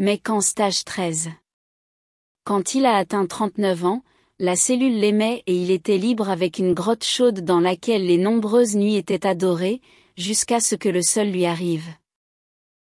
mais qu'en stage 13. Quand il a atteint 39 ans, la cellule l'aimait et il était libre avec une grotte chaude dans laquelle les nombreuses nuits étaient adorées, jusqu'à ce que le sol lui arrive.